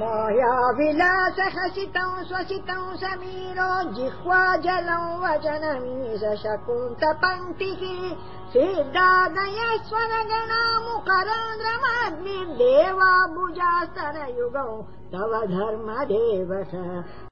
माया विलास समीरो जिह्वा जलौ वचनमीशकुन्तपङ्क्तिः सिद्धादय स्वरगणामुखरो रमाग्निर्देवाबुजास्तरयुगौ तव धर्म देवः